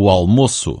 o almoço.